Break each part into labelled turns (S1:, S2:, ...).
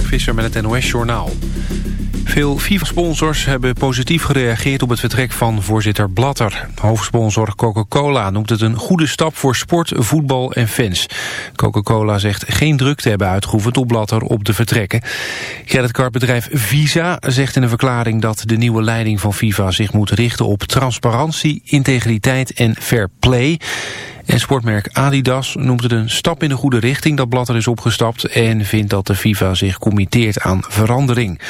S1: Mark Visser met het NOS Journaal. Veel FIFA-sponsors hebben positief gereageerd op het vertrek van voorzitter Blatter. Hoofdsponsor Coca-Cola noemt het een goede stap voor sport, voetbal en fans. Coca-Cola zegt geen druk te hebben uitgeoefend op Blatter op te vertrekken. Creditcardbedrijf Visa zegt in een verklaring dat de nieuwe leiding van FIFA zich moet richten op transparantie, integriteit en fair play. En sportmerk Adidas noemt het een stap in de goede richting dat Blatter is opgestapt en vindt dat de FIFA zich committeert aan verandering.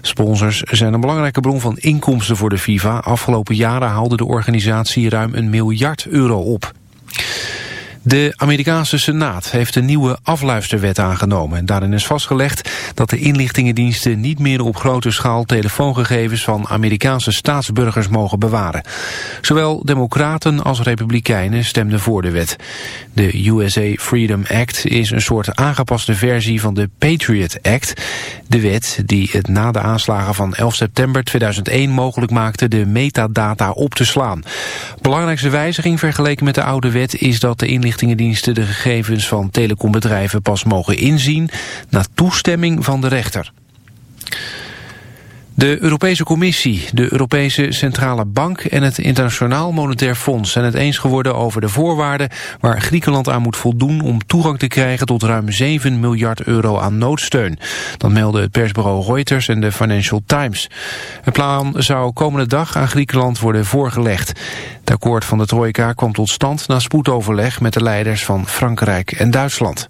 S1: Sponsors zijn een belangrijke bron van inkomsten voor de FIFA. Afgelopen jaren haalde de organisatie ruim een miljard euro op. De Amerikaanse Senaat heeft een nieuwe afluisterwet aangenomen. En daarin is vastgelegd dat de inlichtingendiensten niet meer op grote schaal telefoongegevens van Amerikaanse staatsburgers mogen bewaren. Zowel democraten als republikeinen stemden voor de wet. De USA Freedom Act is een soort aangepaste versie van de Patriot Act. De wet die het na de aanslagen van 11 september 2001 mogelijk maakte de metadata op te slaan. Belangrijkste wijziging vergeleken met de oude wet is dat de inlichting de gegevens van telecombedrijven pas mogen inzien na toestemming van de rechter. De Europese Commissie, de Europese Centrale Bank en het Internationaal Monetair Fonds zijn het eens geworden over de voorwaarden waar Griekenland aan moet voldoen om toegang te krijgen tot ruim 7 miljard euro aan noodsteun. Dat melden het persbureau Reuters en de Financial Times. Het plan zou komende dag aan Griekenland worden voorgelegd. Het akkoord van de Trojka kwam tot stand na spoedoverleg met de leiders van Frankrijk en Duitsland.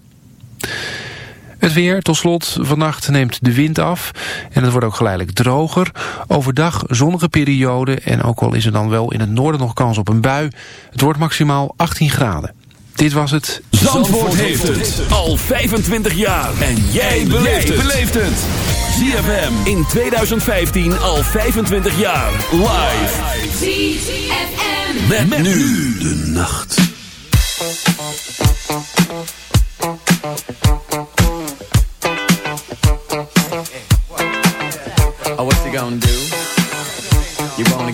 S1: Het weer, tot slot, vannacht neemt de wind af en het wordt ook geleidelijk droger. Overdag zonnige periode en ook al is er dan wel in het noorden nog kans op een bui. Het wordt maximaal 18 graden. Dit was het.
S2: Zandvoort, heeft het al 25 jaar. En jij beleeft het. ZFM in 2015 al 25 jaar. Live. ZFM. met nu de nacht.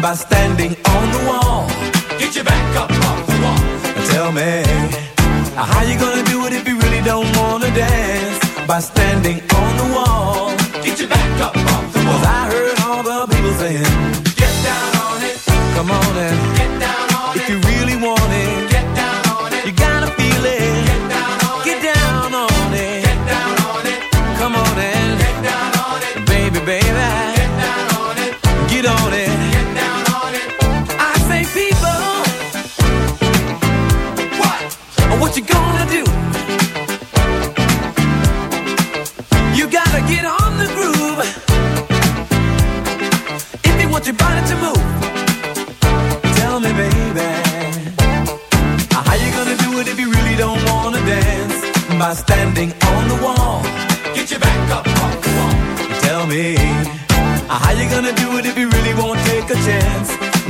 S3: By standing on the wall. Get your back up off the wall. Tell me. How you gonna do it if you really don't wanna dance? By standing on the wall. Get your back up off the wall. 'Cause I heard all the people saying, Get down on it. Come on and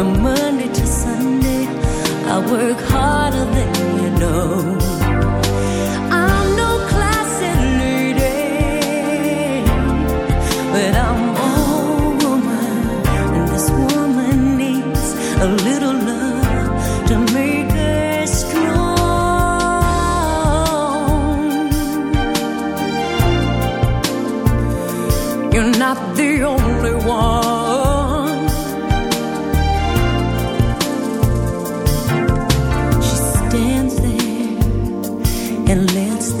S4: From Monday to Sunday, I work harder than you know.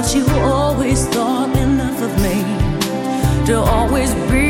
S4: but you always thought enough of me to always be.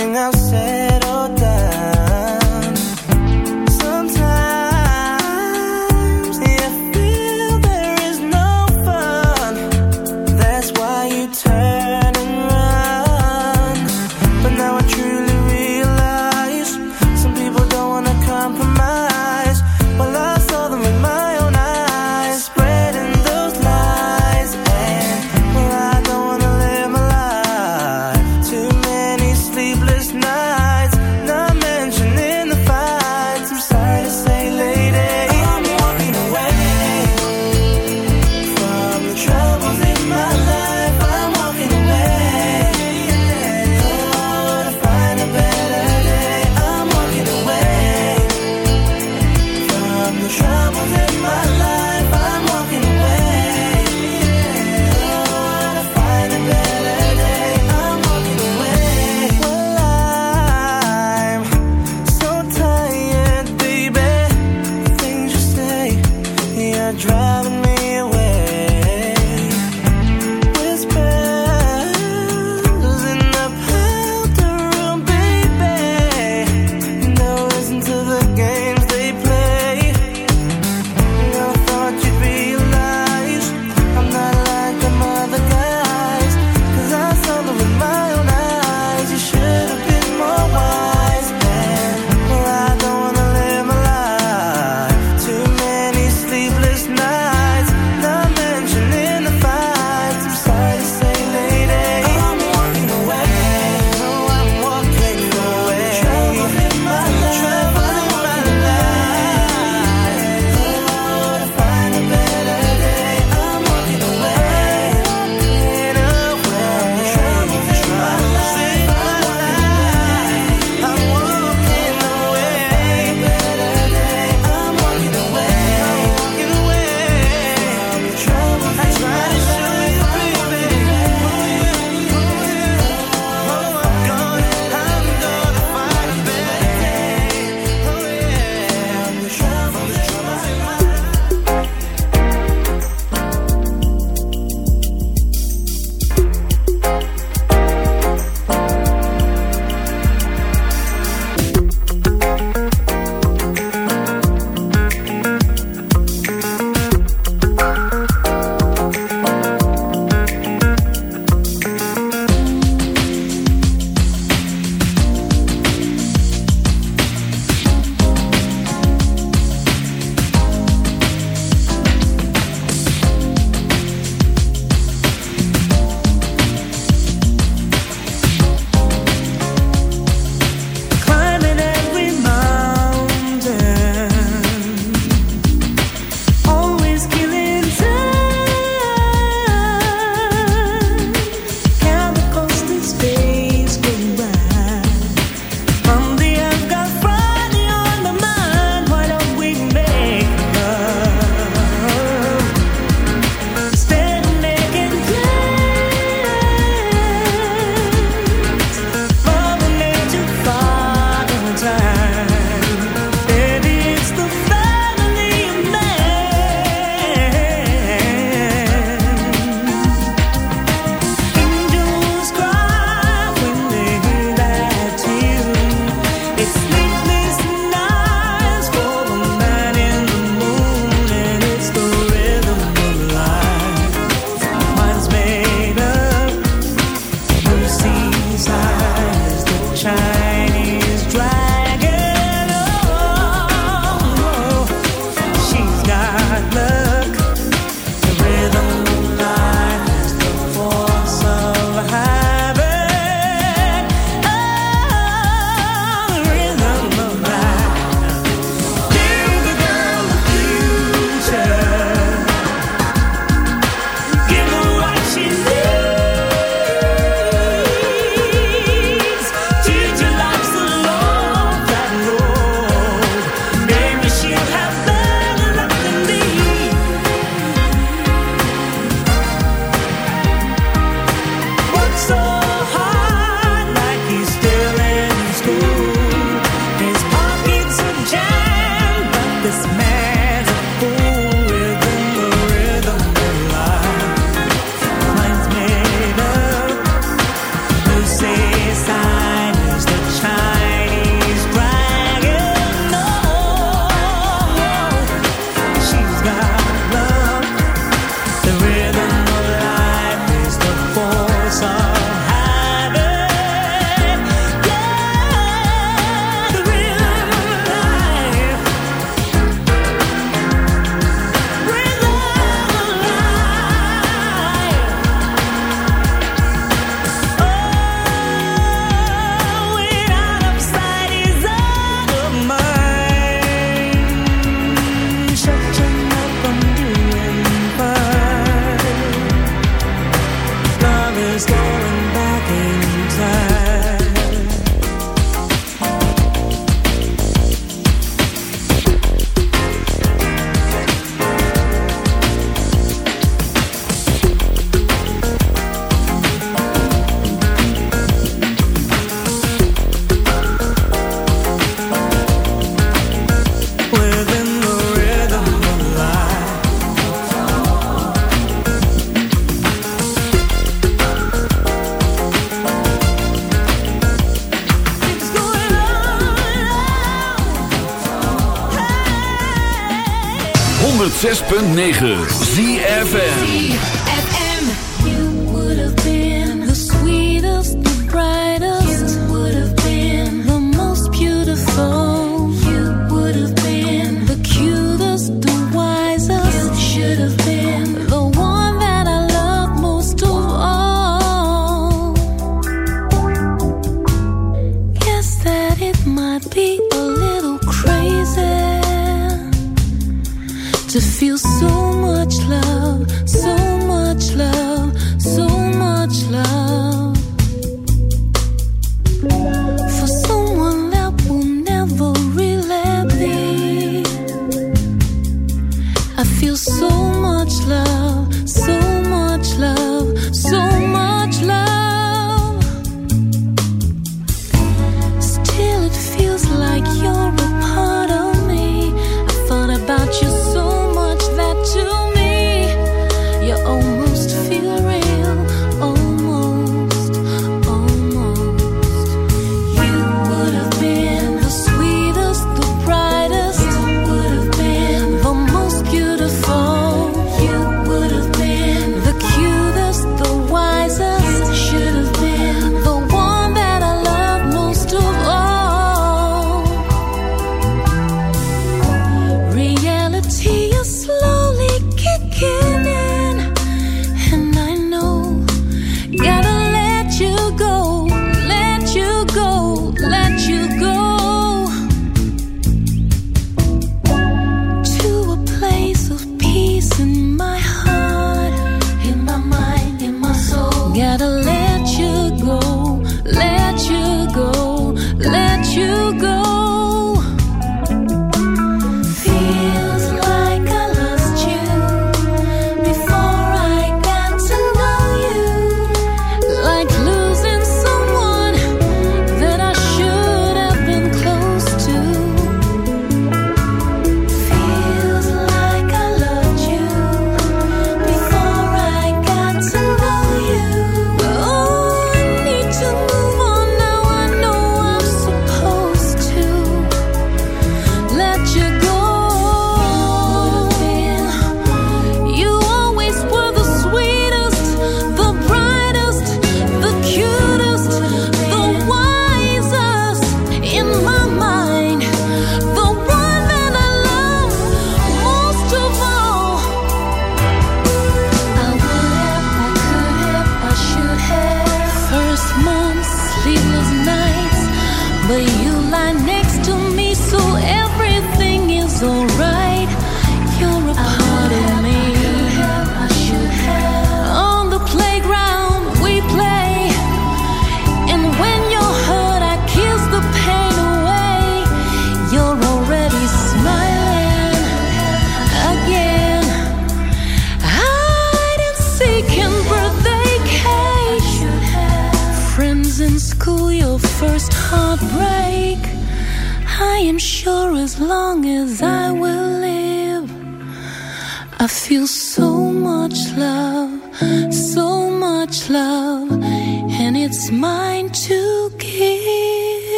S5: everything
S4: I've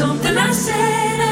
S4: something I said.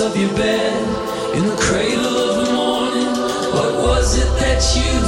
S6: of your bed in the cradle of the morning. What was it that you